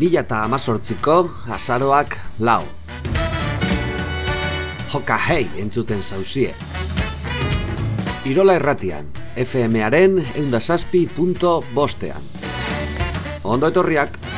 2000 eta amazortziko azaroak lau. Joka hei entzuten zauzie. Irola erratian, FM-aren eundasazpi.bostean. Ondo etorriak!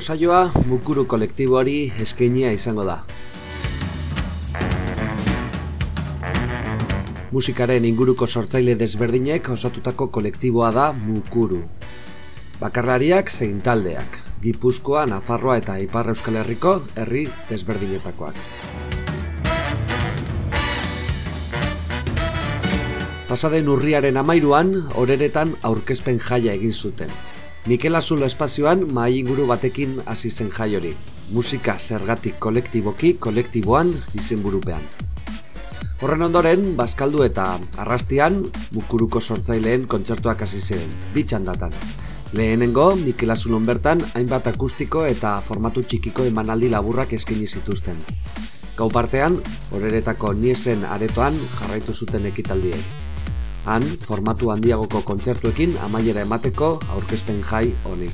Gaurko saioa mukuru kolektiboari eskenia izango da. Musikaren inguruko sortzaile desberdinek osatutako kolektiboa da mukuru. Bakarlariak zein taldeak, Gipuzkoa, Nafarroa eta Ipar Euskal Herriko herri desberdinetakoak. Pasaden urriaren amairuan, horeretan aurkezpen jaia egin zuten. Mikel Azulo espazioan mai inguru batekin hasi zen jai hori. Musika zergatik kolektiboki kolektiboan izenburupean. Horren ondoren, Baskaldu eta Arrastian, Mukuruko sortzaileen kontzertuak hasi ziren, bitxan datan. Lehenengo, Mikel Azulon bertan, hainbat akustiko eta formatu txikiko emanaldi laburrak eskaini zituzten. Gau partean, horeretako niesen aretoan jarraitu zuten ekitaldiek han formatu handiagoko kontzertuekin amaiera emateko aurkezpen jai honi.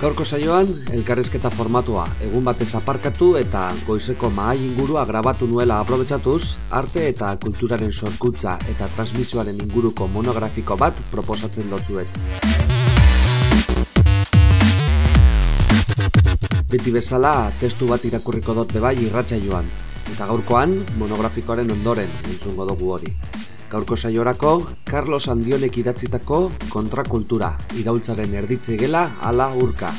Gaurko saioan, elkarrezketa formatua egun batez aparkatu eta goizeko mahai ingurua grabatu nuela aprobetsatuz, arte eta kulturaren sorkutza eta transmisioaren inguruko monografiko bat proposatzen dotzuet. Beti bezala, testu bat irakurriko dut bebai irratxa joan, eta gaurkoan monografikoaren ondoren entzungo dugu hori. Gaurko saiorako, Carlos Andionek idatzitako kontrakultura, iraultzaren erditze gela ala urka.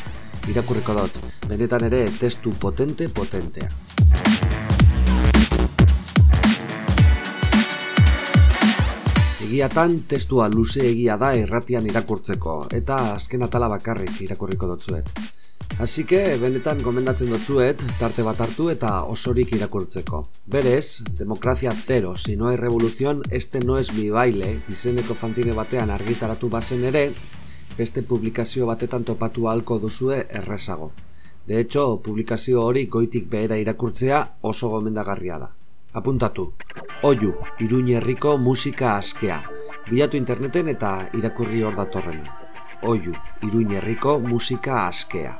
Irakurriko dut, benetan ere testu potente potentea. Egiatan testua luze egia da erratian irakurtzeko, eta azken atala bakarrik irakurriko dutzuet. Así que, benetan gomendatzen dutzuet, tarte bat hartu eta osorik irakurtzeko. Berez, demokrazia zero, si no hay revolución, este no es mi baile, izeneko fantine batean argitaratu bazen ere, beste publikazio batetan topatu halko duzue errezago. De hecho, publikazio hori goitik behera irakurtzea oso gomendagarria da. Apuntatu. Oiu, Iruñe herriko musika askea. Bilatu interneten eta irakurri hor datorrena. Oiu, Iruñe herriko musika askea.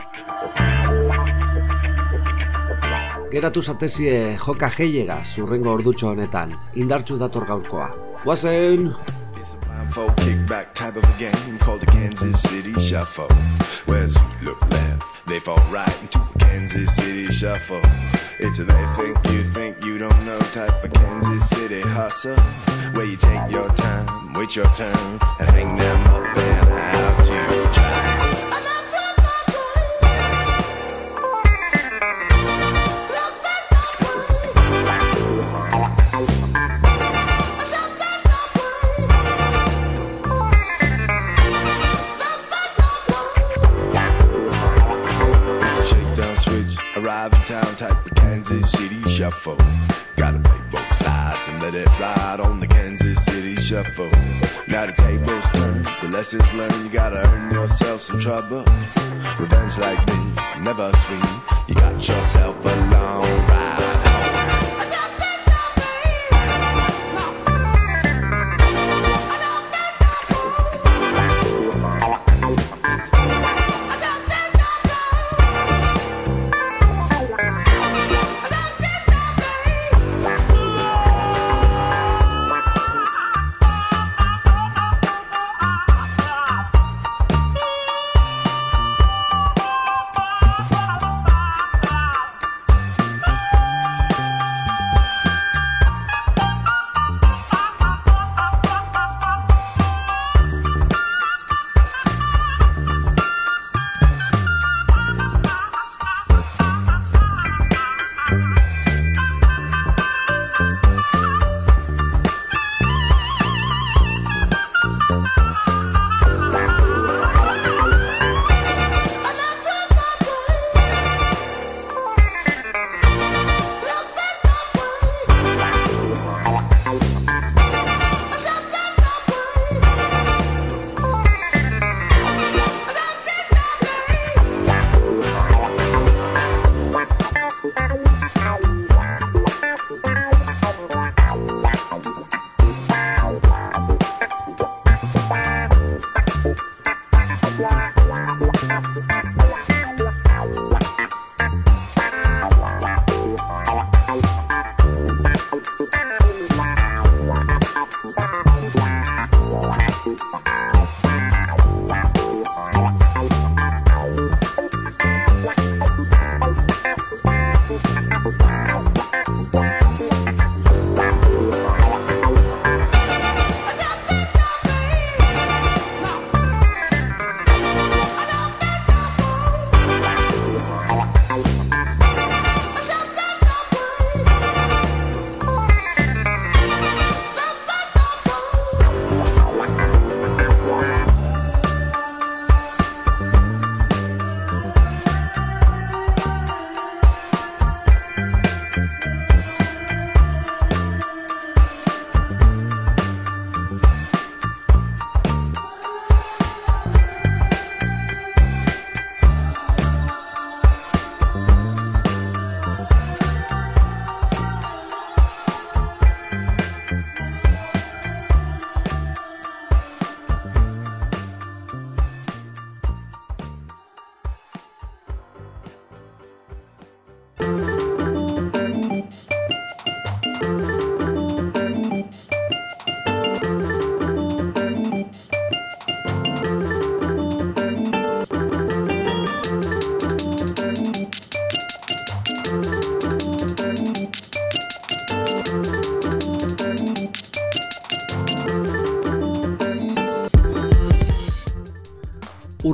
Geratu zatezie joka jeiega zurrengo ordutxo honetan, indartxu dator gaurkoa. Guazen! kickback type of a game called the Kansas City Shuffle. Where's look left, they fall right into a Kansas City Shuffle. It's a they think you think you don't know type of Kansas City hustle. Where you take your time, wait your turn, and hang them up and out to try. Type of Kansas City shuffle. Gotta play both sides and let it ride on the Kansas City shuffle. Now the tables turn, the lessons learned, you gotta earn yourself some trouble. Revenge like this, never sweet. You got yourself a long ride.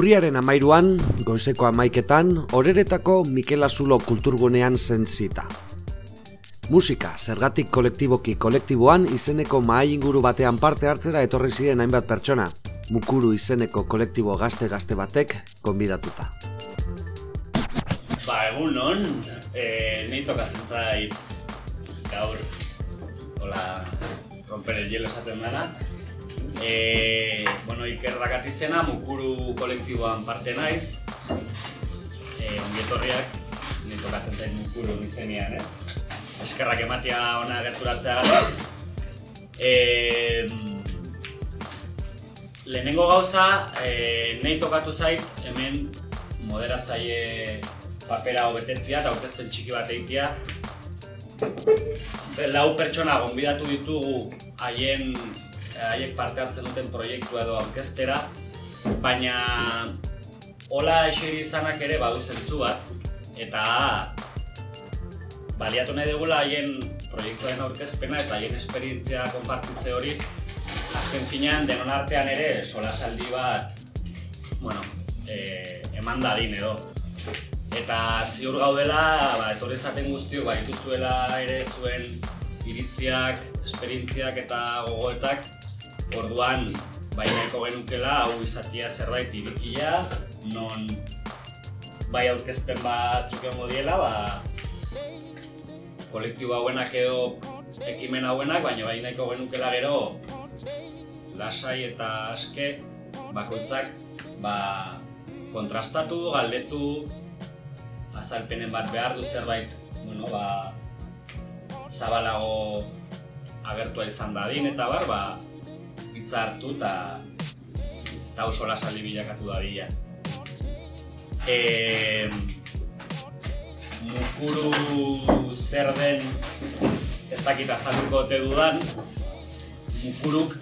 Urriaren amairuan, goizeko amaiketan, horeretako Mikel Azulo kulturgunean zentzita. Musika, zergatik kolektiboki kolektiboan izeneko mahai inguru batean parte hartzera etorri ziren hainbat pertsona, mukuru izeneko kolektibo gazte-gazte batek konbidatuta. Ba, egun non, e, nahi tokatzen zait gaur, hola, romper el hielo esaten dara, E, bueno, ikerrak izena, mukuru kolektiboan parte naiz. E, Ongietorriak, nire tokatzen zen mukuru nizenean, ez? Eskerrak ematia ona gerturatzea gara. E, lehenengo gauza, e, nahi tokatu zait, hemen moderatzaile papera hobetetzia eta aurkezpen txiki bat egitea. Lau pertsona gonbidatu ditugu haien haiek parte hartzen duten proiektu edo orkestera, baina hola eseri izanak ere badu zentzu bat, eta baliatu nahi dugula haien proiektuaren aurkezpena eta haien esperientzia konpartitze hori, azken finean denon artean ere solasaldi bat bueno, e, eman dadin edo. Eta ziur gaudela, ba, etorri esaten guztio, ba, ere zuen iritziak, esperientziak eta gogoetak Orduan, bai nahiko genukela hau izatia zerbait irikia, non bai aurkezpen batzuk egongo diela, ba, kolektibo hauenak edo ekimen hauenak, baina bai genukela gero lasai eta aske bakoitzak ba, kontrastatu, galdetu, azalpenen bat behar du zerbait, bueno, ba, zabalago agertua izan dadin eta bar, ba, hitza hartu eta eta oso lasali bilakatu da bila. E, mukuru zer den ez dakit azalduko ote dudan, mukuruk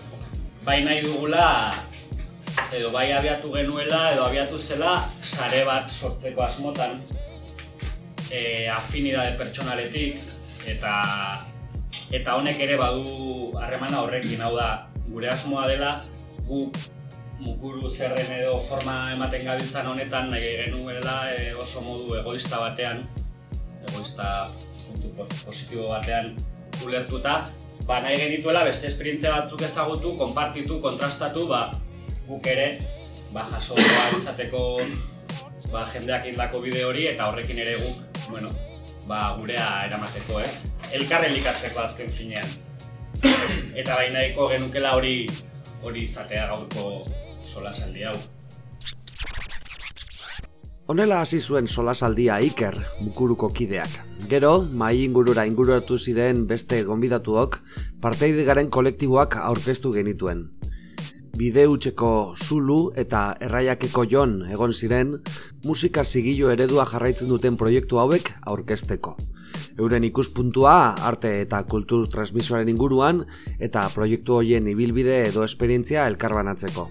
bai nahi dugula edo bai abiatu genuela edo abiatu zela sare bat sortzeko asmotan e, afinidade pertsonaletik eta eta honek ere badu harremana horrekin hau da gure asmoa dela gu mukuru zerren edo forma ematen gabiltzan honetan nahi genuela e, oso modu egoista batean egoista zentu positibo batean ulertuta ba nahi genituela beste esperientzia batzuk ezagutu, konpartitu, kontrastatu ba guk ere ba jaso izateko ba jendeak indako bide hori eta horrekin ere guk bueno ba gurea eramateko, ez? Elkarren likatzeko azken finean eta bainaiko genukela hori hori izatea gaurko solasaldi hau. Honela hasi zuen solasaldia Iker, mukuruko kideak. Gero, mai ingurura inguratu ziren beste gonbidatuok, parteide garen kolektiboak aurkeztu genituen. Bide utxeko Zulu eta Erraiakeko Jon egon ziren, musika zigilo eredua jarraitzen duten proiektu hauek aurkezteko euren ikuspuntua arte eta kultur transmisoaren inguruan eta proiektu horien ibilbide edo esperientzia elkarbanatzeko.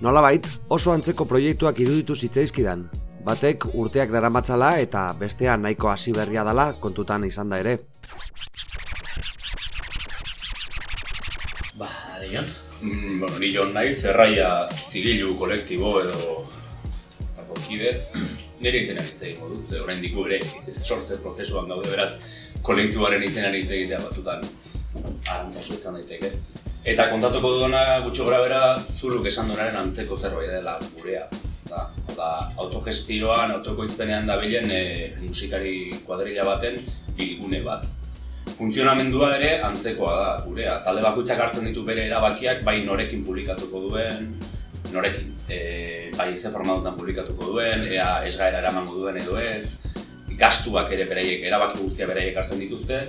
Nolabait, oso antzeko proiektuak iruditu zitzaizkidan, batek urteak daramatzala eta bestea nahiko hasi berria dela kontutan izan da ere. Ba, adion. Mm, bueno, ni jon naiz, zerraia zigilu kolektibo edo kide, nire izena hitz egingo dut, ze orain diku ere sortze prozesuan gaude beraz kolektuaren izena hitz egitea batzutan arantzatxo izan daiteke. Eta kontatuko duena gutxo gora bera zuluk esan duenaren antzeko zerbait dela gurea. Da, da, autogestioan, autokoizpenean dabilen e, musikari kuadrilla baten bilgune bat. Funtzionamendua ere antzekoa da gurea. Talde bakoitzak hartzen ditu bere erabakiak, bai norekin publikatuko duen, norekin, e, bai ze formadutan publikatuko duen, ea ez gaera eramango duen edo ez, gastuak ere beraiek, erabaki guztia beraiek hartzen dituzte,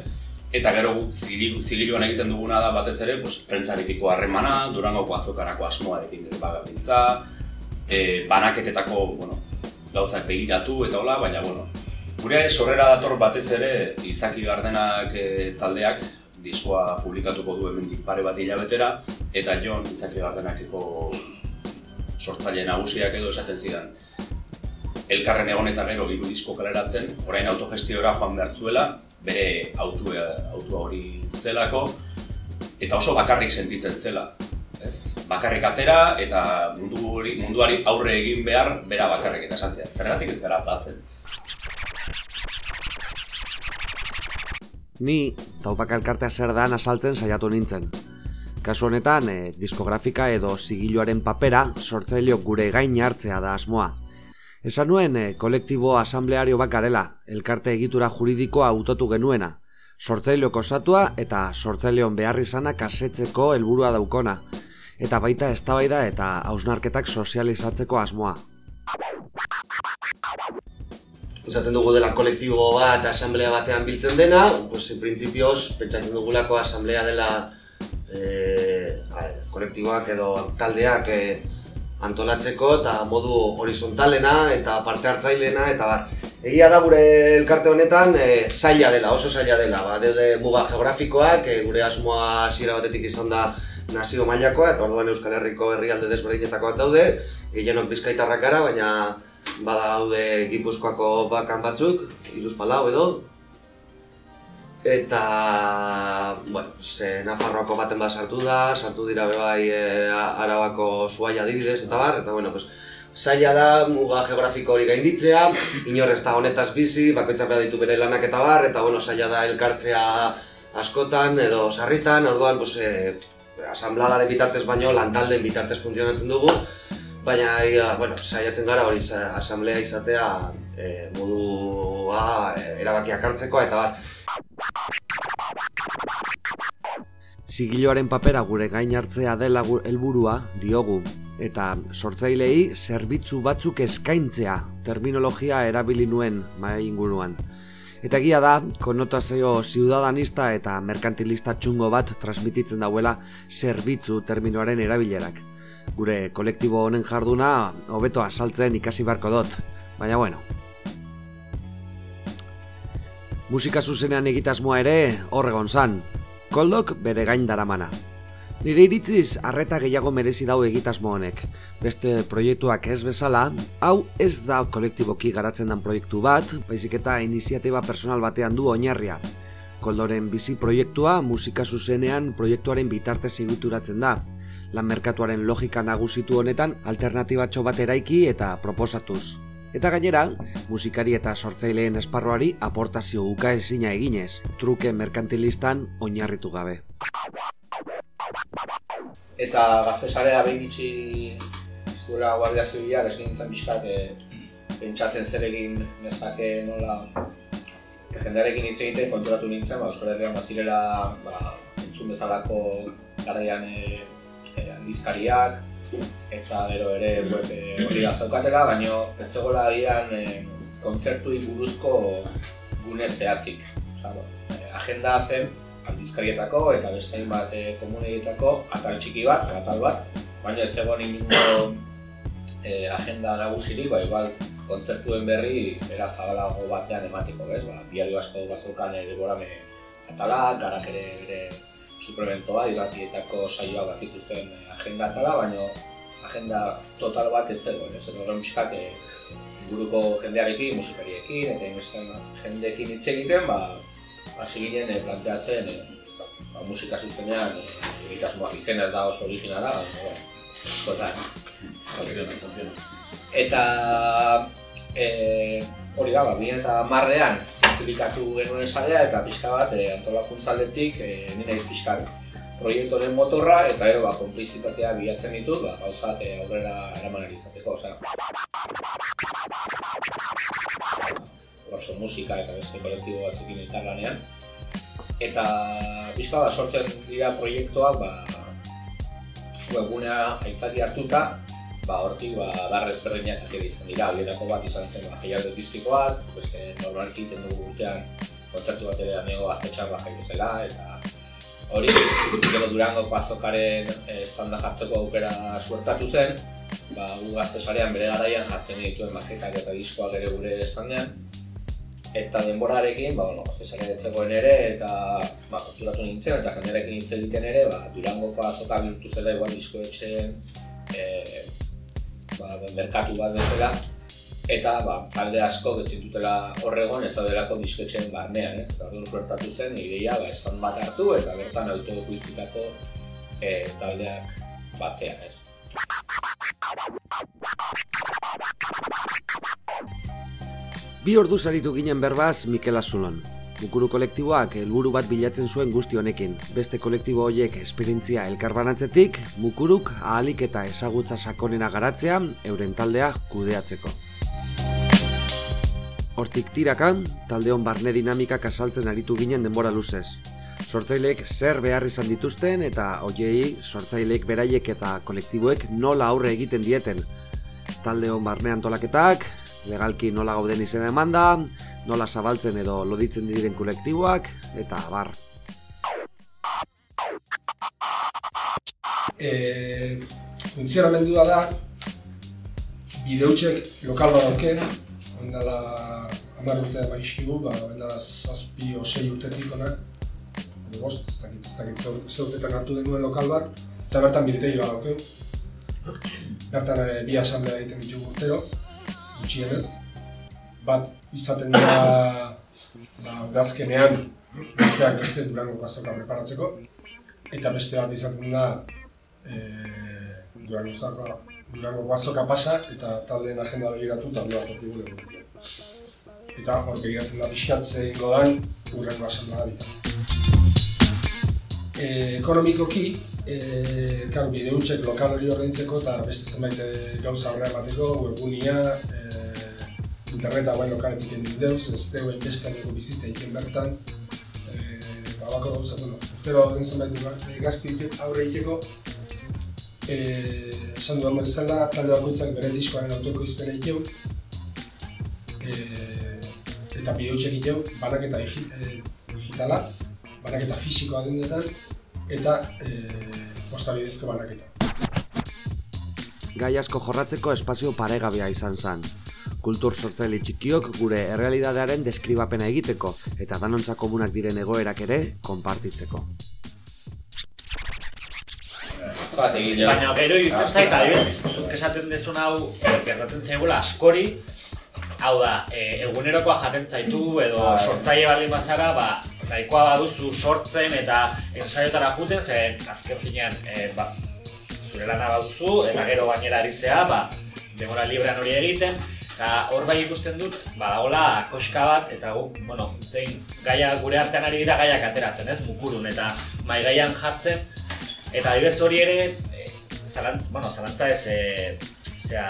eta gero zigiluan egiten duguna da batez ere, pues, prentsarikiko harremana, durangoko azokarako asmoarekin dut bagabintza, e, banaketetako, bueno, gauzak begiratu eta hola, baina, bueno, gure sorrera dator batez ere, izaki gardenak e, taldeak, diskoa publikatuko du hemen pare bat hilabetera, eta Jon Izaki Gardenakeko sortzaile nagusiak edo esaten zidan elkarren egon eta gero hiru disko kaleratzen, orain autogestiora joan behartzuela, bere autua, autua hori zelako, eta oso bakarrik sentitzen zela. ez? Bakarrik atera eta mundu hori, munduari aurre egin behar bera bakarrik eta esantzea. Zergatik ez gara batzen. Ni taupak elkartea zer dan azaltzen saiatu nintzen. Kasu honetan, e, diskografika edo zigiluaren papera sortzaileo gure gain hartzea da asmoa. Esan nuen e, kolektibo asambleario bakarela, elkarte egitura juridikoa autotu genuena, sortzaileok osatua eta sortzaileon behar izanak asetzeko helburua daukona, eta baita eztabaida eta hausnarketak sozializatzeko asmoa. Esaten dugu dela kolektibo bat asamblea batean biltzen dena, pues, en principios, pentsatzen dugulako asamblea dela e, kolektiboak edo taldeak e, antolatzeko eta modu horizontalena eta parte hartzailena eta bar. Egia da gure elkarte honetan e, zaila dela, oso zaila dela, ba, deude muga geografikoak, e, gure asmoa hasiera batetik izan da nazio mailakoa eta orduan Euskal Herriko herrialde desberdinetakoak daude, gehienok bizkaitarrak gara, baina badaude Gipuzkoako bakan batzuk, iruz palau edo, eta bueno, ze Nafarroako baten bat sartu da, sartu dira bebai e, Arabako zuaia adibidez eta bar, eta bueno, pues, zaila da muga geografiko hori gainditzea, inor ez da honetaz bizi, bakoitzak behar ditu bere lanak eta bar, eta bueno, zaila da elkartzea askotan edo sarritan, orduan, pues, e, asambladaren bitartez baino, lantalden bitartez funtzionatzen dugu, baina ia, bueno, saiatzen gara hori asamblea izatea e, modua e, erabakiak hartzeko eta bat. Sigiloaren papera gure gain hartzea dela helburua diogu eta sortzailei zerbitzu batzuk eskaintzea terminologia erabili nuen mai inguruan. Eta egia da, konotazio ziudadanista eta merkantilista txungo bat transmititzen dauela zerbitzu terminoaren erabilerak gure kolektibo honen jarduna hobeto asaltzen ikasi beharko dut, baina bueno. Musika zuzenean egitasmoa ere horregon zan, koldok bere gain daramana. Nire iritziz, arreta gehiago merezi dau egitasmo honek. Beste proiektuak ez bezala, hau ez da kolektiboki garatzen den proiektu bat, baizik eta iniziatiba personal batean du oinarria. Koldoren bizi proiektua musika zuzenean proiektuaren bitartez egituratzen da, lan merkatuaren logika nagusitu honetan alternatibatxo bat eraiki eta proposatuz. Eta gainera, musikari eta sortzaileen esparroari aportazio uka ezina eginez, truke merkantilistan oinarritu gabe. Eta gazte sarea behin ditzi iztuela guardia zibilak eskin nintzen pixkat e, pentsatzen zer egin nezake nola e, jendearekin hitz egiten konturatu nintzen, ba, Euskal Herrian bazirela ba, entzun bezalako garaian e, e, aldizkariak eta gero ere web e, hori zaukatela, baina ez zegoela agian e, kontzertu buruzko gune zehatzik. Zabo, e, agenda zen aldizkarietako eta beste bat e, komuneietako atal txiki bat, atal bat, baina ez zegoen ingo e, agenda nagusirik, ba, igual kontzertuen berri era zabalago batean ematiko, ez? Ba, diario asko bazaukan ere borame atalak, garak ere, ere suplementoa, irratietako saioa bat zituzten eh, agenda tala, baina agenda total bat ez zegoen, ez edo horren pixkak e, inguruko jendearekin, musikariekin, eta inbestean jendeekin hitz egiten, ba, hasi ginen e, planteatzen e, ba, musika zuzenean e, egitasmoak izena ez da oso originala, baina, bueno, Eta e, hori da, ba, eta marrean zintzilikatu genuen esarea eta pixka bat e, antolakuntzaldetik e, nina iz pixka proiektoren motorra eta ero ba, konplizitatea bilatzen ditu ba, gauzat e, aurrera eraman izateko. Osea. Oso musika eta beste kolektibo batzukin eta lanean. Eta pixka bat sortzen dira proiektuak ba, webgunea aitzaki hartuta ba, hortik ba, darra ezberdinak ake izan dira, horietako bat izan zen ba, jaialde bat, beste normalki dugu urtean kontzertu bat ere amigo gaztetxan ba, zela, eta hori, gero durango azokaren eh, estanda jartzeko aukera suertatu zen, ba, gu gaztesarean bere garaian jartzen dituen maketak eta diskoak ere gure estandean, eta denborarekin, ba, bueno, gaztesarea etzegoen ere, eta ba, konturatu nintzen, eta jenderekin hitz egiten ere, ba, durangoko azoka bihurtu zela igual diskoetxeen, e, ba, merkatu bat bezala eta ba, talde asko betzitutela horregon ez delako disketxen barnean, ez? Eta orduan suertatu zen ideia ba, estan bat hartu eta bertan autodokuiztutako e, taldeak batzea, ez? Bi ordu zaritu ginen berbaz Mikel Azulon. Mukuru kolektiboak helburu bat bilatzen zuen guzti honekin. Beste kolektibo horiek esperientzia elkarbanatzetik, mukuruk ahalik eta ezagutza sakonena garatzea, euren taldea kudeatzeko. Hortik tirakan, taldeon barne dinamikak asaltzen aritu ginen denbora luzez. Sortzaileek zer behar izan dituzten eta hoiei sortzaileek beraiek eta kolektiboek nola aurre egiten dieten. Taldeon barne antolaketak, legalki nola gauden izena emanda, nola zabaltzen edo loditzen diren kolektiboak, eta bar. e, funtzionamendua da bideutxek lokal bat dauken, ondala hamar urte baizkigu, ba, ondala zazpi o sei urtetik ona, edo bost, ez dakit, ez dakit zeu- ze urtetan hartu denuen lokal bat, eta bertan biltegi bat daukeu. Bertan e, bi asamblea egiten ditugu urtero, gutxienez. Bat izaten da, ba, udazkenean, besteak beste durango azoka preparatzeko, eta beste bat izaten da, e, Durango azoka, Durango pasa eta taldeen agenda begiratu talde bat orki gure gure. Eta hor begiratzen da pixkat ze ingo dan urrengo asamblea bitan. E, ekonomikoki, e, karo, bideutxek lokal hori ordaintzeko eta beste zenbait gauza horre emateko, webunia, e, interneta guen lokaletik egin deuz, ez deu beste nego bizitza iken bertan, e, eta bako gauza, bueno, urtero den zenbait e, gaztu ite- aurre egiteko, Eh, esan dudan bezala, talde bakoitzak bere diskoaren autoko izpena ikeu, eh, eta bideutxek ikeu, banaketa digi, eh, digitala, banaketa fisikoa dendetan, eta eh, posta bidezko banaketa. Gai asko jorratzeko espazio paregabea izan zen. Kultur sortzaile txikiok gure errealidadearen deskribapena egiteko eta danontza komunak diren egoerak ere konpartitzeko. Jo. Baina gero iruditzen zait, adibidez, zuk esaten dezun hau, eh, gertatzen zaigula askori, hau da, e, egunerokoa jaten zaitu edo Bai. sortzaile baldin bazara, ba, nahikoa baduzu sortzen eta ensaiotara juten, ze azken finean, e, ba, zure lana baduzu, eta gero gainera ari zea, ba, demora librean hori egiten, eta hor bai ikusten dut, badagola koska bat, eta gu, bueno, zein gaia gure artean ari dira gaiak ateratzen, ez, mukurun, eta mai gaian jartzen, Eta adibidez hori ere, e, zalantz, bueno, zalantza ez, e, zea...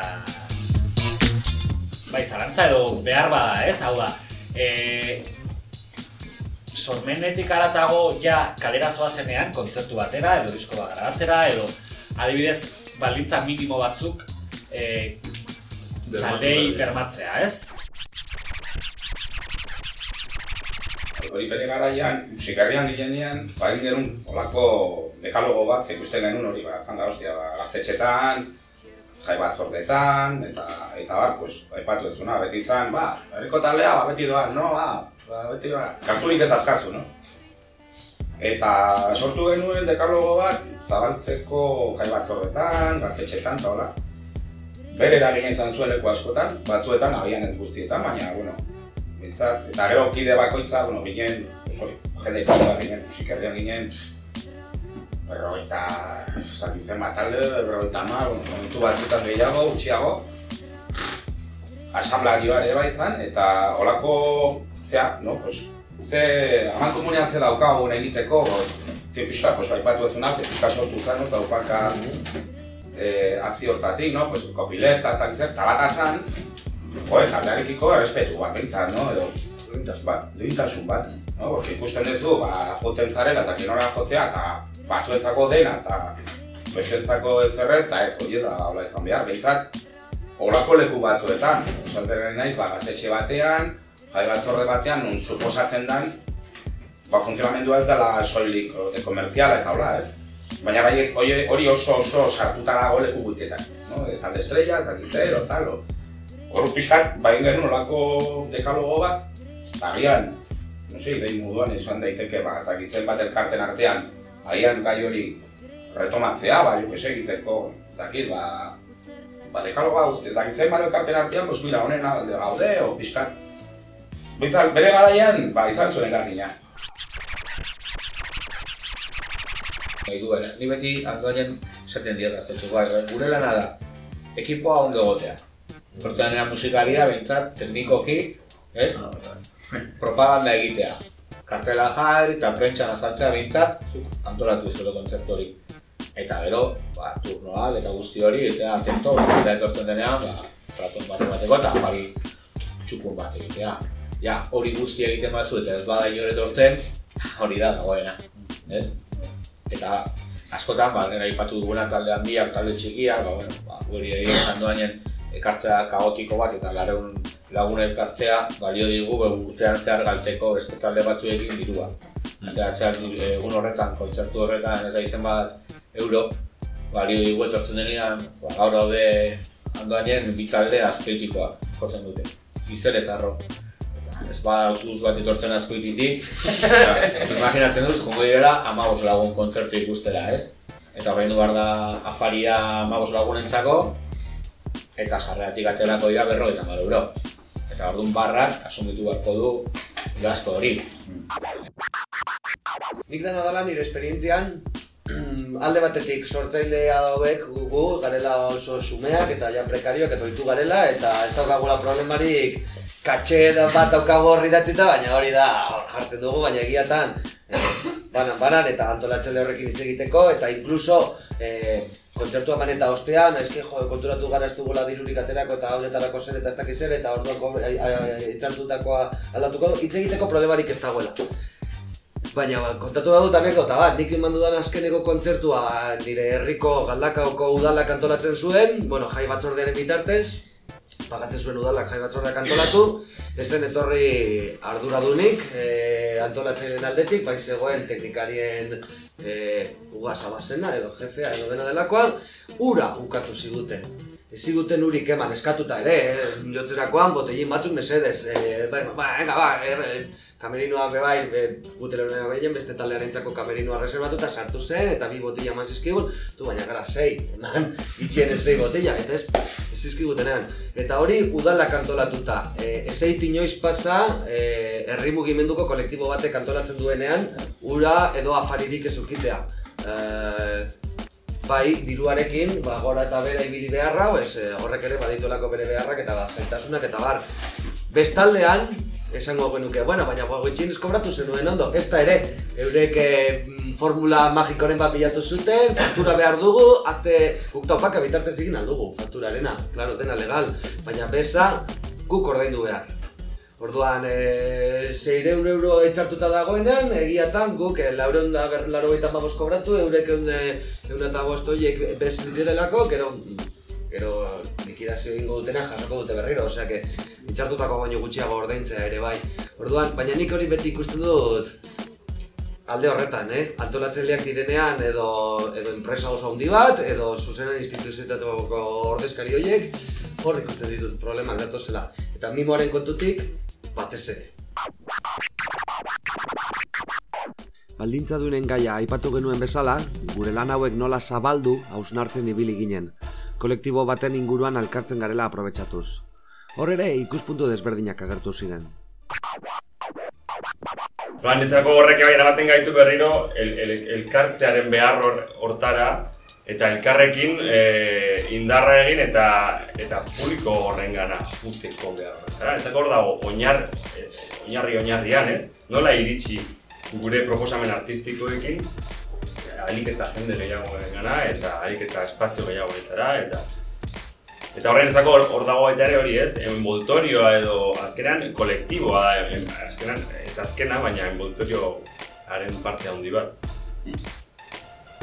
Bai, zalantza edo behar bada, ez? Hau da, e, sormenetik aratago ja kalera zoazenean, kontzertu batera, edo disko bat grabatzera, edo adibidez, baldintza minimo batzuk e, taldei bermatzea, ez? Hori bere garaian, musikarrian ginean, ba egin genuen olako dekalogo bat, ze ikusten genuen hori, ba, zanga hostia, ba, gaztetxetan, jai batzordetan, eta, eta bar, pues, aipatu ez beti izan, ba, herriko taldea, ba, beti doan, no, ba, ba, beti ba, kasturik ez azkazu, no? Eta sortu genuen dekalogo bat, zabaltzeko jai batzordetan, gaztetxetan, eta hola. Bere eragina izan zuen leku askotan, batzuetan, agian ez guztietan, baina, bueno, bintzat, eta gero kide bakoitza, bueno, ginen, jende pila bat ginen, musikerrian ginen, berrogeita, zaki zen bat talde, berrogeita hamar, bueno, momentu batzutan gehiago, gutxiago, asamblarioa ere bai izan, eta holako, zea, no, pues, ze, aman komunean ze daukagu nahi egiteko, ze pixka, pues, baipatu ezuna, ze pixka sortu zen, eta upaka, eh, hazi hortatik, no, pues, kopileta, eta gizet, eta bat azan, Jo, taldearekiko errespetu bat bintzat, no? Edo duintasun bat, duintasun bat, no? Porque ikusten duzu, ba, joten zarela, eta nora jotzea, eta batzuentzako dena, eta besteentzako ez errez, eta ez, hori ez hola izan behar, behintzat, horako leku batzuetan, esaten naiz, ba, gaztetxe batean, jai batzorde batean, nun suposatzen dan, ba, funtzionamendua ez dela soilik de komertziala eta hola, ez? Baina bai, hori, hori oso oso sartuta dago leku guztietan, no? E, talde estrella, tal, o. Hor pixkat, bain genuen olako dekalogo bat, agian, no sé, idei moduan esan daiteke, ba, zakizen bat elkarten artean, agian gai hori retomatzea, ba, jo egiteko, zakit, ba, ba, dekalogoa guzti, zakizen bat elkarten artean, pues mira, honen alde gaude, o pixkat, Bintzak, bere garaian, ba, izan zuen eragina. Nahi duela. Ni beti, aldoaren esaten diot gaztetxeko, bai, gure lana da, ekipoa ondo egotea. Hortzean musikaria, behintzat, teknikoki, ez? propaganda egitea. Kartela jarri eta prentxan azaltzea behintzat, zuk antolatu izelo kontzertu hori. Eta gero, ba, turnoal eta guzti hori, eta atento, eta etortzen denean, ba, traton bat emateko eta hori txukun bat egitea. Ja, hori guzti egiten batzu eta ez bada inore etortzen, hori da dagoena, ez? Eta askotan, ba, nena ipatu duguna talde handiak, talde txikiak, ba, bueno, ba, hori egin zandoanen ekartzea kaotiko bat eta lareun lagun elkartzea balio digu be, urtean zehar galtzeko beste talde batzuekin dirua. Eta atzeak egun horretan, kontzertu horretan ez da izen bat euro, balio digu etortzen denean, ba, gaur daude handoanen bi talde azkeitikoak jotzen dute. Zizer eta arro. Ez bada autobus bat etortzen azkoititik, imaginatzen dut, jongo direla amabos lagun kontzertu ikustera, eh? Eta horrein behar da afaria amabos lagunentzako, eta sarreratik atelako dira berro eta euro. Eta orduan barrak asumitu beharko du gasto hori. Nik dena dela nire esperientzian, alde batetik sortzailea hauek gu garela oso sumeak eta ja prekarioak eta oitu garela eta ez daukagula problemarik katxe da bat daukago horri datzita, baina hori da hor jartzen dugu, baina egiatan eh, banan banan eta antolatzen horrekin hitz egiteko eta inkluso eh, kontzertu eman eta ostean, eski jo, konturatu gara ez dugula dirurik aterako eta honetarako zen eta ez dakiz zer eta orduan itzartutakoa aldatuko du, hitz egiteko problemarik ez dagoela. Baina ba, kontatu badut anekdota bat, nik eman dudan azkeneko kontzertua nire herriko galdakaoko udalak antolatzen zuen, bueno, jai batzordearen bitartez, pagatzen zuen udalak jai batzordeak antolatu, ezen etorri arduradunik e, antolatzen aldetik, bai zegoen teknikarien e, ugasa basena edo jefea edo dena delakoa, ura ukatu ziguten. Ez ziguten urik eman eskatuta ere, eh? jotzerakoan botellin batzuk mesedez, e, ba, ba, venga, ba, er, kamerinoa bebai, be, guteleurea behien, beste taldearentzako kamerinoa reservatuta sartu zen, eta bi botilla maz izkigun, tu baina gara sei, eman, itxien ez sei botilla, eta ez, ez izkigutenean. Eta hori udalak antolatuta, e, ez eit inoiz pasa, e, herri mugimenduko kolektibo batek antolatzen duenean, ura edo afaririk ez ukitea. E, bai, diruarekin, ba, gora eta bera ibili beharra, ez, e, horrek ere badituelako bere beharrak eta ba, zaitasunak eta bar. Bestaldean, esango genuke, bueno, baina gutxienez kobratu zenuen ondo, ez da ere, eurek eh, formula magikoren bat bilatu zuten, faktura behar dugu, ate guk taupaka bitartez egin aldugu, fakturarena, klaro, dena legal, baina besa guk ordaindu behar. Orduan, e, zeire euro euro etxartuta dagoenean, egiatan guk e, laureun da ber, laro eta mabos kobratu, eurek eunde, eun eta bost horiek bez direlako, gero, gero likidazio egingo dutena jasoko dute berriro, osea, que itxartutako baino gutxiago ordaintzea ere bai. Orduan, baina nik hori beti ikusten dut alde horretan, eh? Antolatzaileak direnean edo edo enpresa oso handi bat edo zuzenan instituzioetako ordezkari horiek hor ikusten ditut problema zela. Eta mimoaren kontutik batez ere. Baldintza duenen gaia aipatu genuen bezala, gure lan hauek nola zabaldu hausnartzen ibili ginen, kolektibo baten inguruan alkartzen garela aprobetsatuz. Hor ere ikuspuntu desberdinak agertu ziren. Banetzako horrek bai eramaten gaitu berriro el, el, elkartzearen behar hortara eta elkarrekin e, indarra egin eta eta publiko horrengana juteko behar. Eta hor dago oinar, e, oinarri oinarrian, ez? Nola iritsi gure proposamen artistikoekin alik eta jende gehiago gana eta alik eta espazio gehiago etara eta Eta horrentzako hor dago eta ere hori ez, envoltorioa edo azkenan kolektiboa da, azkenan ez azkena, baina envoltorioaren parte handi bat.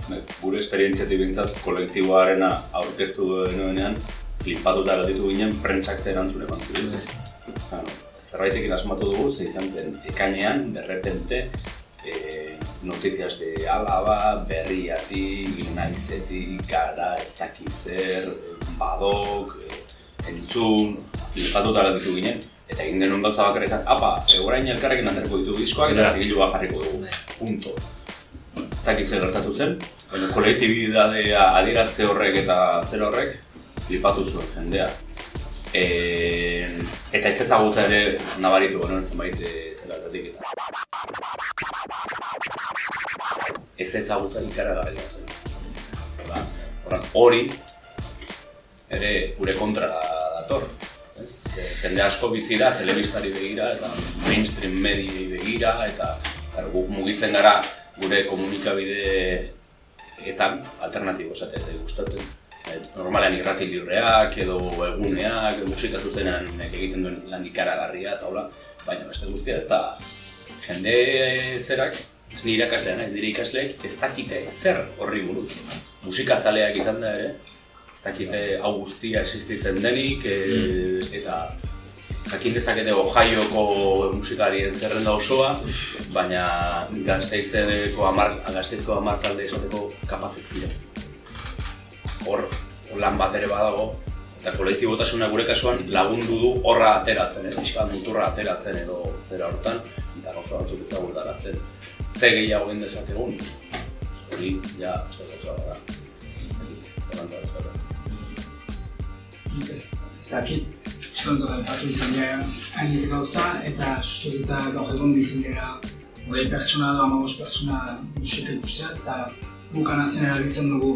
Gure esperientziatik bintzat kolektiboarena aurkeztu denuenean flipatuta gatitu ginen prentsak zer erantzun eman ziren. Zerbaitekin asmatu dugu, ze izan zen ekainean, derrepente, e, notiziaz de alaba, berriatik, naizetik, gara, ez dakizer, badok, e, entzun, flipatuta gatitu ginen. Eta egin denun gauza bakarra izan, apa, egorain elkarrekin aterko ditu diskoak eta zigilua jarriko dugu. Punto. Eta zer gertatu zen, baina kolektibidadea adierazte horrek eta zer horrek flipatu zuen jendea. E, eta ez ezagutza ere nabaritu genuen zenbait e, zelatatik eta. Ez ezagutza ikara gara zen. Ba, Horan, hori ere gure kontra dator. Ez? Jende asko bizi da telebistari begira eta mainstream mediei begira eta claro, guk mugitzen gara gure komunikabideetan alternatibo esatea ez zait gustatzen. Eh, Normalean irrati libreak edo eguneak, musika zuzenean egiten duen lan ikaragarria eta hola, baina beste guztia ez da jende zerak, ez nire irakaslea naiz, nire ikasleek ez dakite zer horri buruz. Musikazaleak izan da ere, ez dakite hau guztia existitzen denik, e, eta jakin dezakete Ohioko musikarien zerrenda osoa, baina gazteizeko amar, gazteizko amar talde esateko kapaz ez dira. Hor, lan bat ere badago, eta kolektibotasuna gure kasuan lagundu du horra ateratzen, edo pixka bat muturra ateratzen edo zera hortan, eta gauza batzuk ezagutarazten ze gehiago egin dezakegun, hori, ja, zer gauza bat da. Zerrantza dauzkatu. Nik ez, ez dakit, dut batu izan dira hainitz gauza, eta sustu eta gaur egon biltzen dira hogei pertsona edo amabos pertsona musika ikustea, eta bukan artean erabiltzen dugu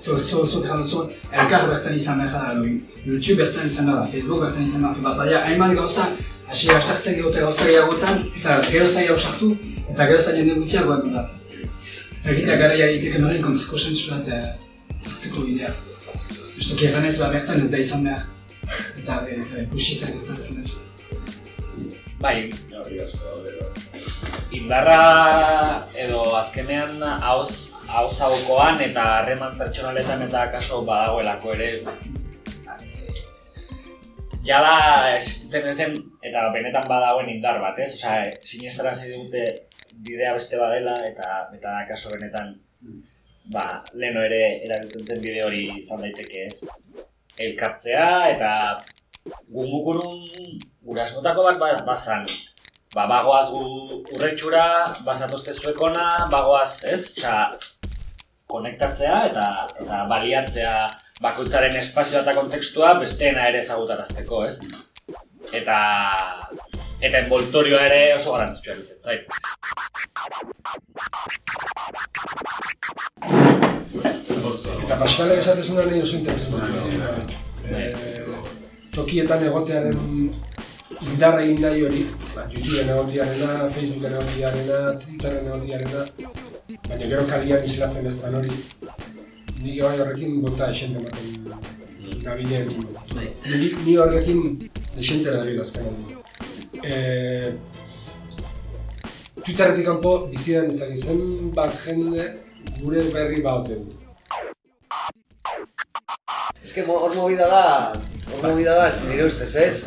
zo, zo, zo, zo, zo, elkar bertan izan behar da, YouTube bertan izan da, Facebook bertan izan da, baina hainbat gauza, hasi sartzen gehote gauza gehiagotan, eta gerozta gehiago sartu, eta gerozta jende gutxiagoan da. Ez dakit garaia egiteke noren kontrako eta hartzeko bidea. Justoki erranez ba bertan ez da izan behar. Eta e, e, ikusi zer gertatzen da. Bai, indarra edo azkenean hauz hauz haukoan eta harreman pertsonaletan eta kaso badagoelako ere jada existitzen ez den eta benetan badagoen indar bat, ez? Osea, sinestara dute bidea beste badela eta eta kaso benetan ba, leno ere erabiltzen zen bide hori izan daiteke, ez? Elkartzea eta gumukurun gure asmotako bat ba- bazan. Ba, bagoaz gu urretxura, bazatozte zuekona, bagoaz, ez? Osea, konektatzea eta eta baliatzea bakoitzaren espazioa eta kontekstua besteena ere ezagutarazteko, ez? Eta eta envoltorioa ere oso garrantzitsua iruditzen zait. Eta Pascalek esatezuna nahi oso interesantea. Eh, tokietan egotearen indarra egin nahi hori, ba, YouTubeen egotearena, Facebooken egotearena, Twitteren egotearena, baina gero kalian islatzen ez dan hori, nik bai horrekin bota esente ematen nabilen. Ni, ni horrekin esente nabil azkenan. Eh, Twitterretik kanpo bizidan ez dakit zenbat jende gure berri bauten. Ez que hor movida da, hor movida da, nire ustez, ez?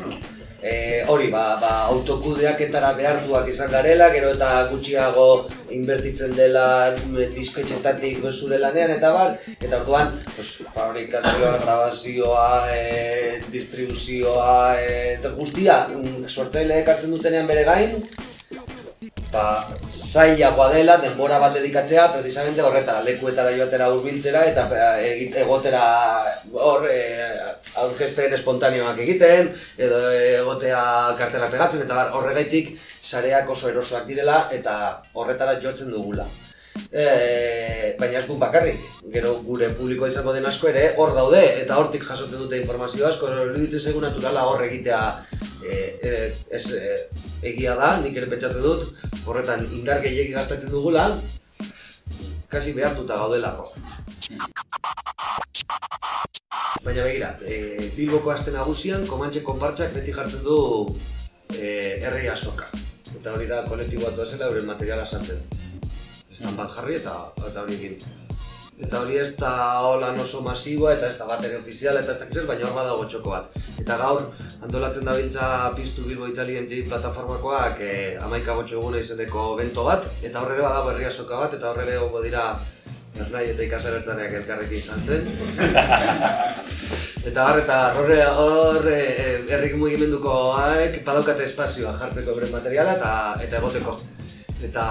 Hori, ba, ba, autokudeaketara behartuak izan garela, gero eta gutxiago inbertitzen dela mm, diskoetxetatik zure lanean eta bar, eta orduan, pues, fabrikazioa, grabazioa, e, distribuzioa, e, eta guztia, mm, sortzaileek hartzen dutenean bere gain, ba, zailagoa dela denbora bat dedikatzea precisamente horretara, lekuetara joatera hurbiltzera eta eh, egit, egotera hor e, aurkezpen espontaneoak egiten edo egotea kartelak pegatzen eta horregaitik sareak oso erosoak direla eta horretara jotzen dugula. E, baina ez bakarrik, gero gure publikoa izango den asko ere hor daude eta hortik jasotzen dute informazio asko, iruditzen zaigu naturala hor egitea e, e, ez, e, egia da, nik ere pentsatzen dut, horretan indar gehiegi gastatzen dugula, kasi behartuta gaudelako. Baina begira, e, Bilboko aste nagusian, Komantxe konpartxak beti jartzen du e, herri asoka. Eta hori da kolektiboa zela euren materiala sartzen. Estan bat jarri eta, eta hori egin. Eta hori ez da holan oso masiboa eta ez da bat ere ofiziala eta ez da kizer, baina hor badago txoko bat. Eta gaur antolatzen dabiltza piztu Bilbo Itzali MJ plataformakoak e, amaika botxo eguna izeneko bento bat, eta horre badago herria soka bat, eta horre ere dira Ernai eta ikasabertzareak elkarrekin izan zen. eta hor, eta horre, hor e, herrik mugimendukoak badaukate espazioa jartzeko beren materiala eta eta egoteko. Eta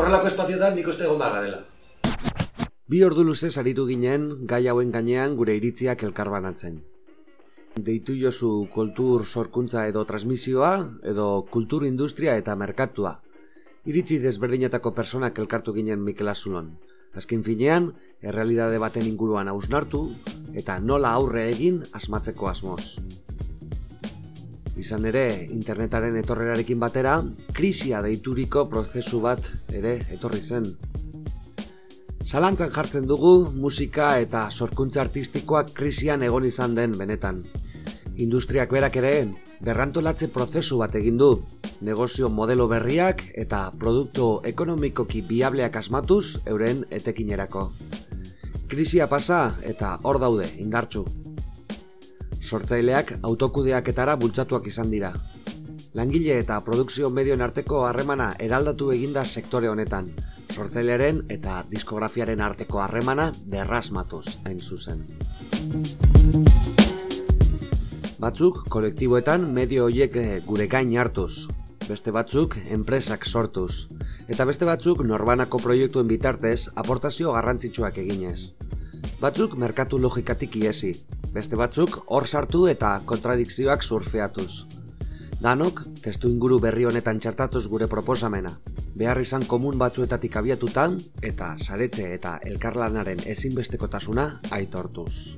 horrelako espazioetan nik uste egon garela. Bi ordu luzez aritu ginen gai hauen gainean gure iritziak elkarbanatzen. Deitu jozu kultur sorkuntza edo transmisioa, edo kultur industria eta merkatua. Iritzi desberdinetako personak elkartu ginen Mikel Azulon. Azken finean, errealidade baten inguruan hausnartu eta nola aurre egin asmatzeko asmoz. Izan ere, internetaren etorrerarekin batera, krisia deituriko prozesu bat ere etorri zen. Zalantzan jartzen dugu musika eta sorkuntza artistikoak krisian egon izan den benetan. Industriak berak ere berrantolatze prozesu bat egin du, negozio modelo berriak eta produktu ekonomikoki biableak asmatuz euren etekinerako. Krisia pasa eta hor daude indartsu sortzaileak autokudeaketara bultzatuak izan dira. Langile eta produkzio medioen arteko harremana eraldatu eginda sektore honetan, sortzailearen eta diskografiaren arteko harremana berrasmatuz hain zuzen. Batzuk kolektiboetan medio hoiek eh, gure gain hartuz, beste batzuk enpresak sortuz, eta beste batzuk norbanako proiektuen bitartez aportazio garrantzitsuak eginez. Batzuk merkatu logikatik iesi, beste batzuk hor sartu eta kontradikzioak surfeatuz. Danok, testu inguru berri honetan txertatuz gure proposamena. Behar izan komun batzuetatik abiatutan eta saretze eta elkarlanaren ezinbestekotasuna aitortuz.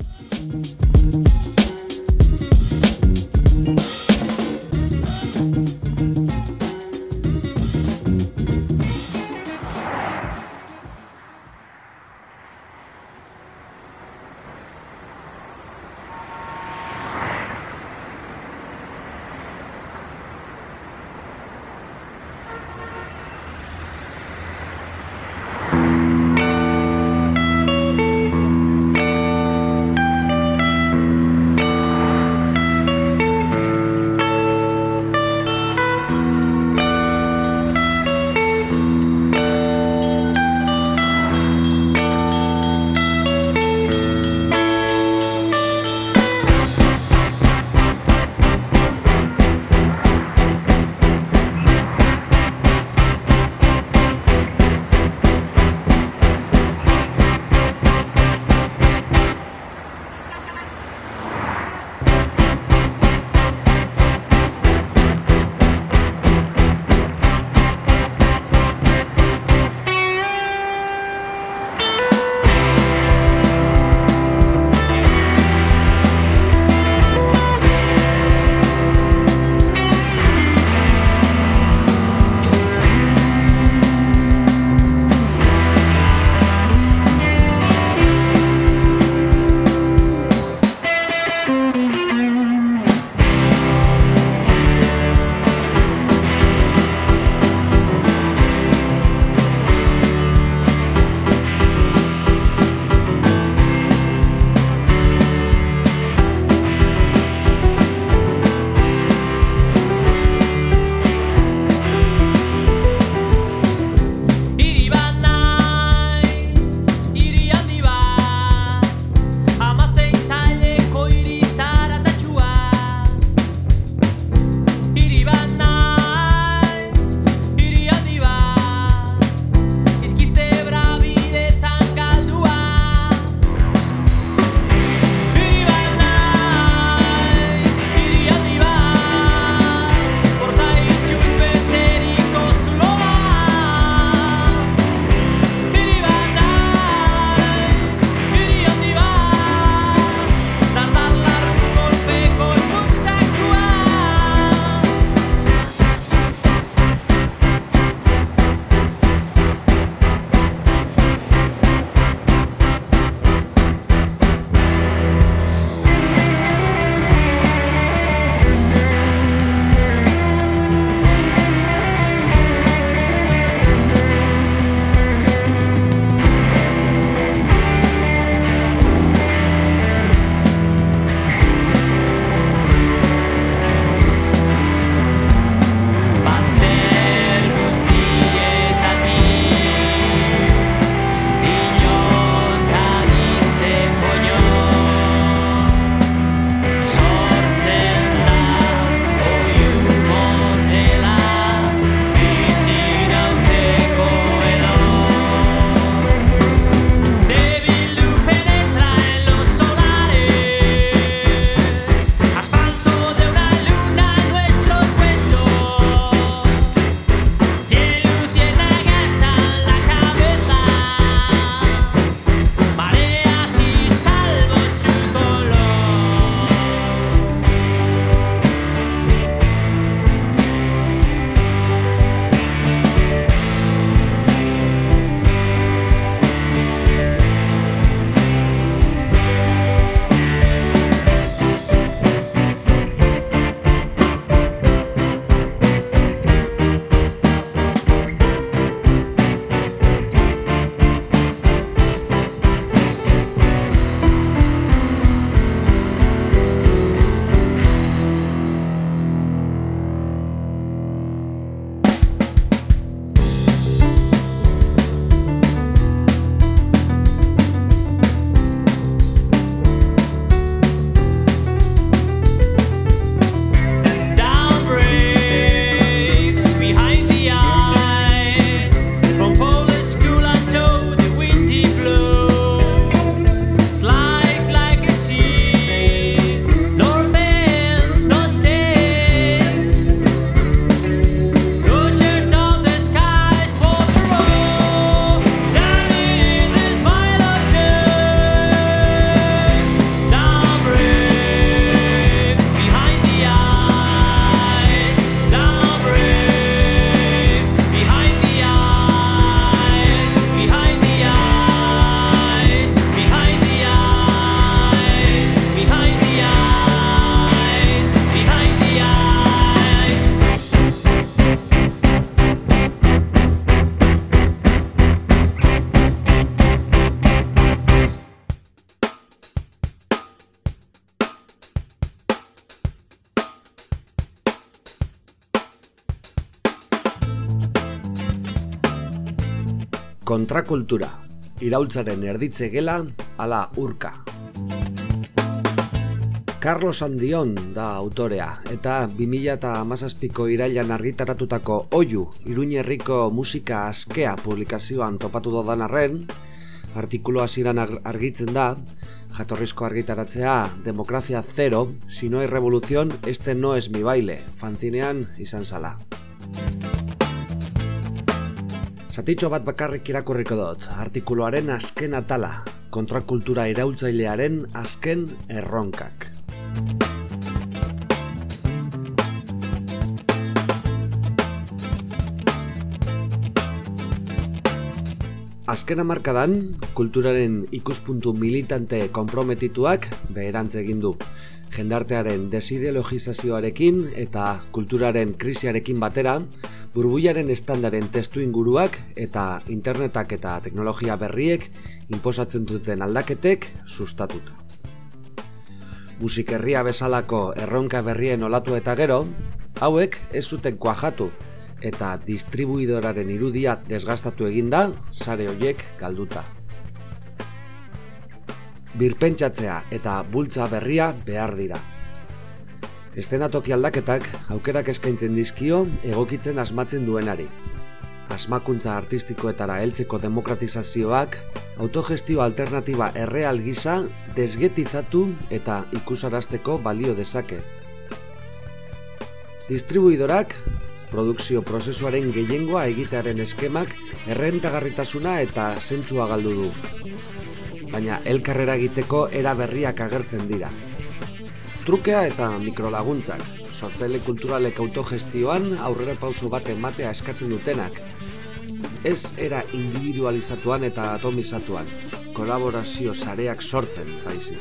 Kontrakultura, iraultzaren erditze gela, ala urka. Carlos Andion da autorea, eta 2008ko irailan argitaratutako Oiu, Iruñerriko musika askea publikazioan topatu dodan arren, artikulo hasieran argitzen da, jatorrizko argitaratzea Demokrazia Zero, si no hay revolución, este no es mi baile, fanzinean izan zala. Zatitxo bat bakarrik irakurriko dut, artikuluaren azken atala, kontrakultura iraultzailearen azken erronkak. Azken hamarkadan, kulturaren ikuspuntu militante konprometituak beherantz egin du. Jendartearen desideologizazioarekin eta kulturaren krisiarekin batera, burbuiaren estandaren testu inguruak eta internetak eta teknologia berriek inposatzen duten aldaketek sustatuta. Musikerria bezalako erronka berrien olatu eta gero, hauek ez zuten kuajatu eta distribuidoraren irudia desgastatu eginda, sare hoiek galduta. Birpentsatzea eta bultza berria behar dira. Estenatoki aldaketak aukerak eskaintzen dizkio egokitzen asmatzen duenari. Asmakuntza artistikoetara heltzeko demokratizazioak autogestio alternatiba erreal gisa desgetizatu eta ikusarazteko balio dezake. Distribuidorak produkzio prozesuaren gehiengoa egitearen eskemak errentagarritasuna eta zentzua galdu du. Baina elkarrera egiteko era berriak agertzen dira. Trukea eta mikrolaguntzak, sortzaile kulturalek autogestioan aurrera pauso bat ematea eskatzen dutenak. Ez era individualizatuan eta atomizatuan, kolaborazio sareak sortzen, baizik.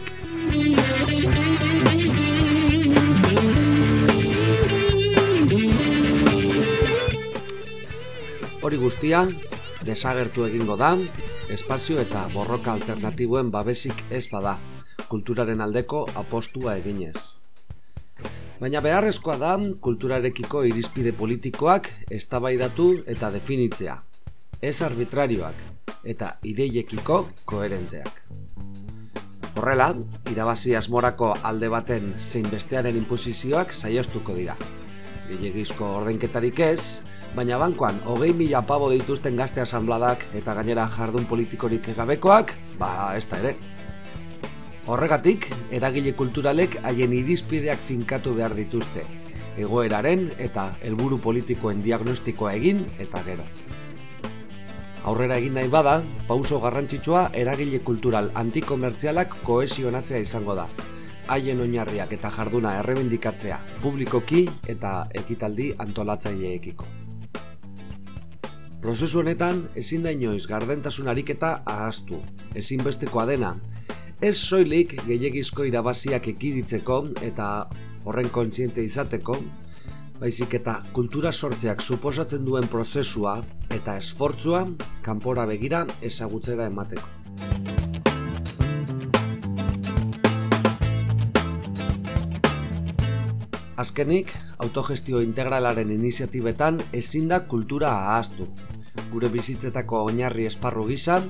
Hori guztia, desagertu egingo da, espazio eta borroka alternatiboen babesik ez bada, kulturaren aldeko apostua eginez. Baina beharrezkoa da kulturarekiko irizpide politikoak eztabaidatu eta definitzea, ez arbitrarioak eta ideiekiko koherenteak. Horrela, irabazi asmorako alde baten zein bestearen imposizioak saiostuko dira. Gehiagizko ordenketarik ez, baina bankoan hogei mila pabo dituzten gazte asambladak eta gainera jardun politikorik gabekoak, ba ez da ere. Horregatik, eragile kulturalek haien irizpideak finkatu behar dituzte, egoeraren eta helburu politikoen diagnostikoa egin eta gero. Aurrera egin nahi bada, pauso garrantzitsua eragile kultural antikomertzialak kohesionatzea izango da, haien oinarriak eta jarduna errebendikatzea publikoki eta ekitaldi antolatzaileekiko. Prozesu honetan ezin da inoiz gardentasun ariketa ahaztu, ezinbestekoa dena. Ez soilik gehiagizko irabaziak ekiditzeko eta horren kontziente izateko, baizik eta kultura sortzeak suposatzen duen prozesua eta esfortzua kanpora begira ezagutzera emateko. Azkenik, autogestio integralaren iniziatibetan ezin da kultura ahaztu, gure bizitzetako oinarri esparru gisa,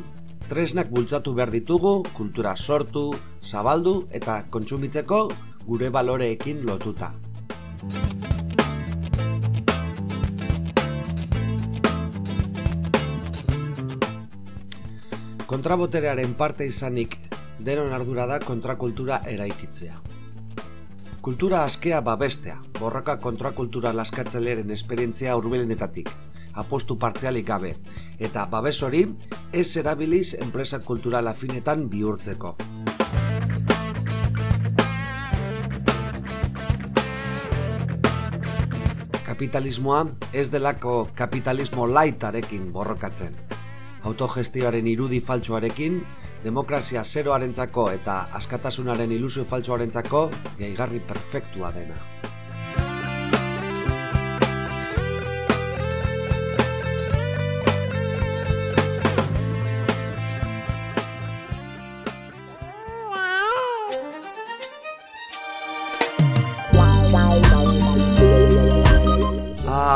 tresnak bultzatu behar ditugu, kultura sortu, zabaldu eta kontsumitzeko gure baloreekin lotuta. Kontraboterearen parte izanik denon ardura da kontrakultura eraikitzea. Kultura askea babestea, borraka kontrakultura laskatzeleren esperientzia urbilenetatik, apostu partzialik gabe, eta babes hori ez erabiliz enpresa kultural afinetan bihurtzeko. Kapitalismoa ez delako kapitalismo laitarekin borrokatzen. Autogestioaren irudi faltsuarekin, demokrazia zeroarentzako eta askatasunaren ilusio faltsuarentzako gehigarri perfektua dena.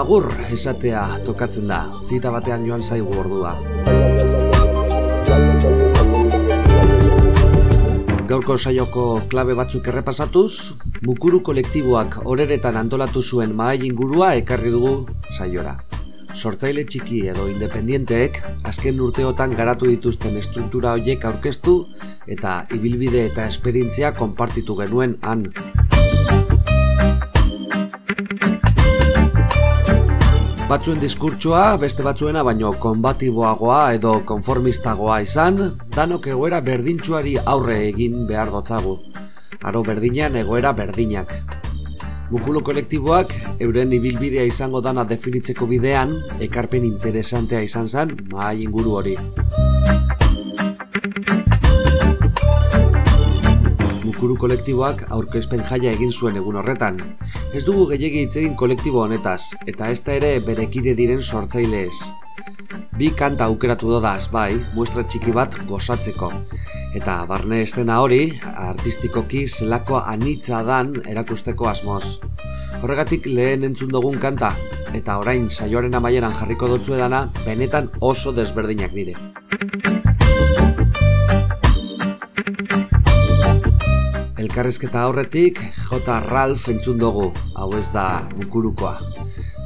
agur esatea tokatzen da, tita batean joan zaigu ordua. Gaurko saioko klabe batzuk errepasatuz, mukuru kolektiboak oreretan antolatu zuen mahai ingurua ekarri dugu saiora. Sortzaile txiki edo independienteek azken urteotan garatu dituzten estruktura horiek aurkeztu eta ibilbide eta esperientzia konpartitu genuen han. Batzuen diskurtsoa, beste batzuena baino konbatiboagoa edo konformistagoa izan, danok egoera berdintsuari aurre egin behar dotzagu. Aro berdinean egoera berdinak. Mukulo kolektiboak euren ibilbidea izango dana definitzeko bidean, ekarpen interesantea izan zen, mahai inguru hori. Mukuru kolektiboak aurkezpen jaia egin zuen egun horretan. Ez dugu gehiegi hitz egin kolektibo honetaz, eta ez da ere berekide diren sortzaileez. Bi kanta aukeratu dodaz, bai, muestra txiki bat gozatzeko. Eta barne estena hori, artistikoki zelako anitza dan erakusteko asmoz. Horregatik lehen entzun dugun kanta, eta orain saioaren amaieran jarriko dutzu edana, benetan oso desberdinak dire. Elkarrezketa aurretik, J. Ralph entzun dugu, hau ez da mukurukoa.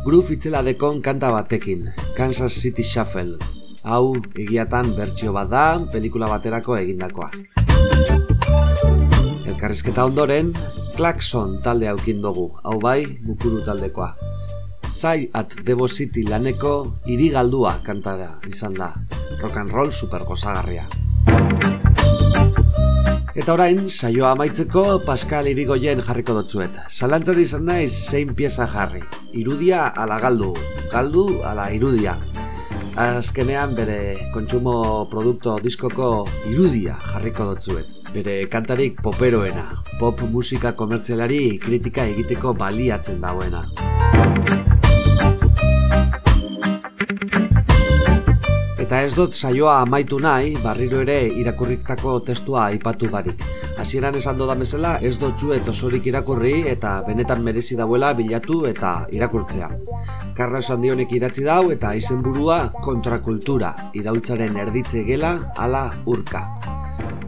Groove itzela dekon kanta batekin, Kansas City Shuffle. Hau, egiatan bertsio bat da, pelikula baterako egindakoa. Elkarrezketa ondoren, Klaxon talde aukin dugu, hau bai, mukuru taldekoa. Zai at Devo City laneko irigaldua kanta da, izan da. Rock and roll super gozagarria. Eta orain, saioa amaitzeko Pascal Irigoyen jarriko dotzuet. Zalantzari izan naiz zein pieza jarri. Irudia ala galdu, galdu ala irudia. Azkenean bere kontsumo produkto diskoko irudia jarriko dotzuet. Bere kantarik poperoena, pop musika komertzialari kritika egiteko baliatzen dagoena. Eta ez dut saioa amaitu nahi, barriro ere irakurriktako testua aipatu barik. Hasieran esan doda mesela, ez dut zuet osorik irakurri eta benetan merezi dauela bilatu eta irakurtzea. Carlos Andionek idatzi dau eta izenburua kontrakultura, iraultzaren erditze gela, ala urka.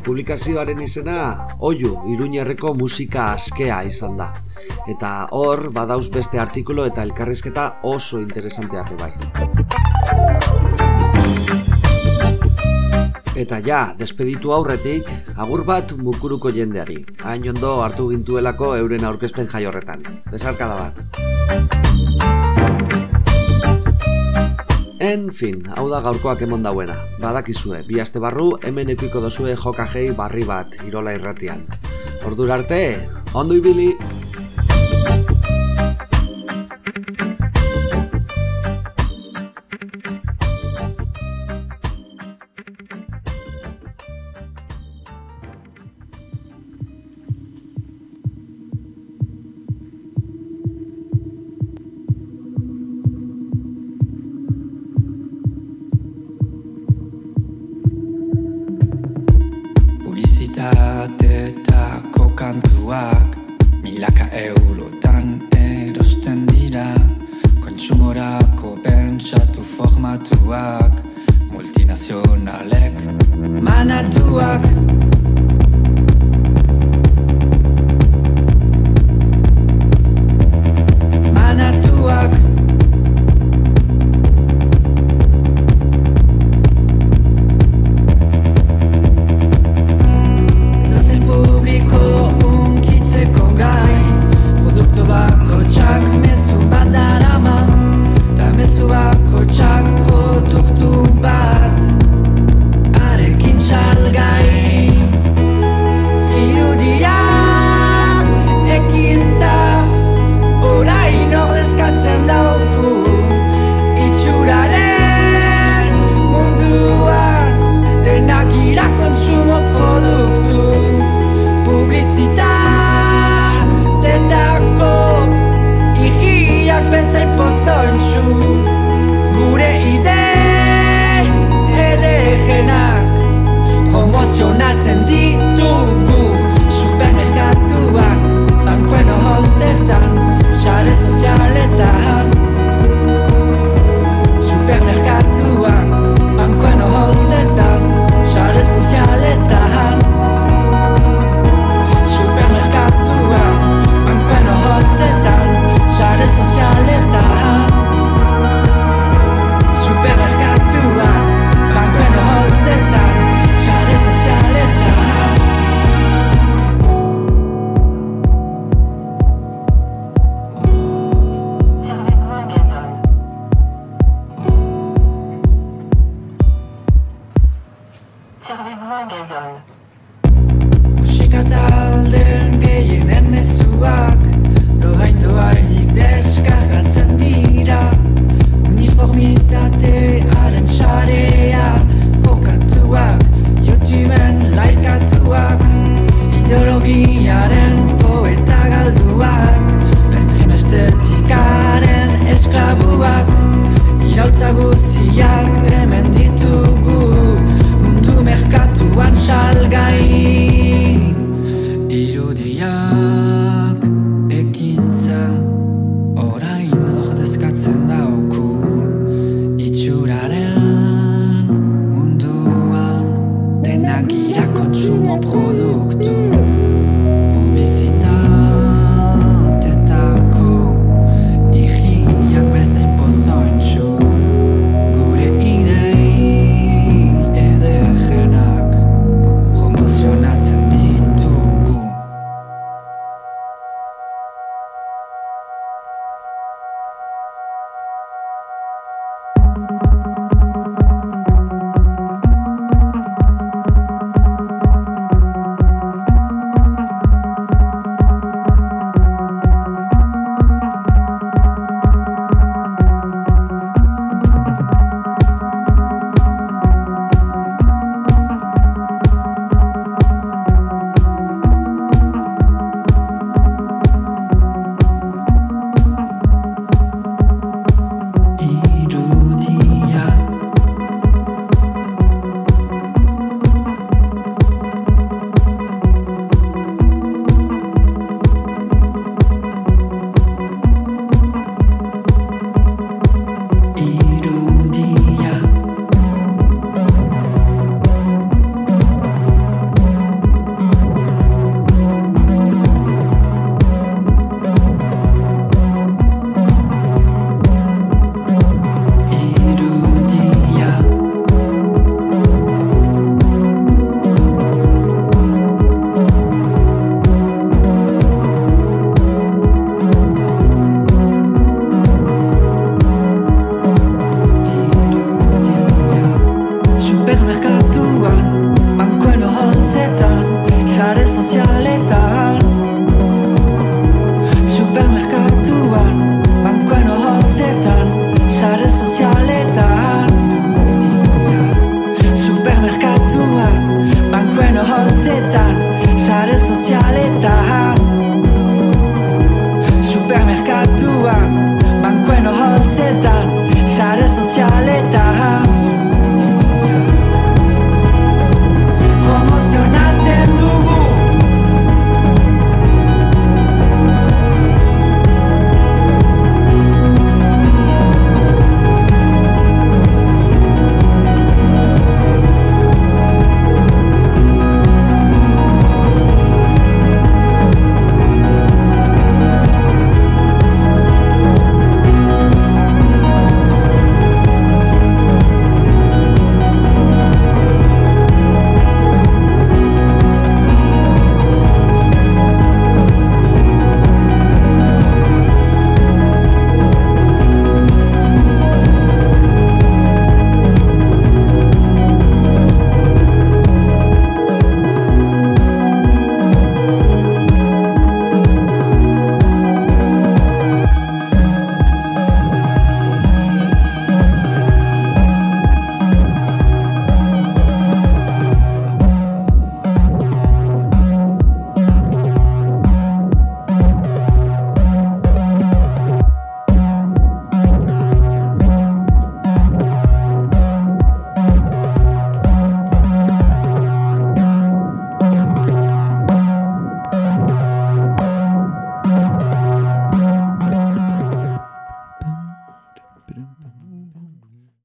Publikazioaren izena, oiu, iruñerreko musika askea izan da. Eta hor, badauz beste artikulo eta elkarrizketa oso interesanteak bai. Eta ja, despeditu aurretik, agur bat mukuruko jendeari. Hain ondo hartu gintuelako euren aurkezpen jai horretan. Besarkada bat. En fin, hau da gaurkoak emon dauena. Badakizue, bi aste barru hemen epiko dozue jokajei barri bat irola irratian. Ordura arte, ondo ibili! gazeta, sare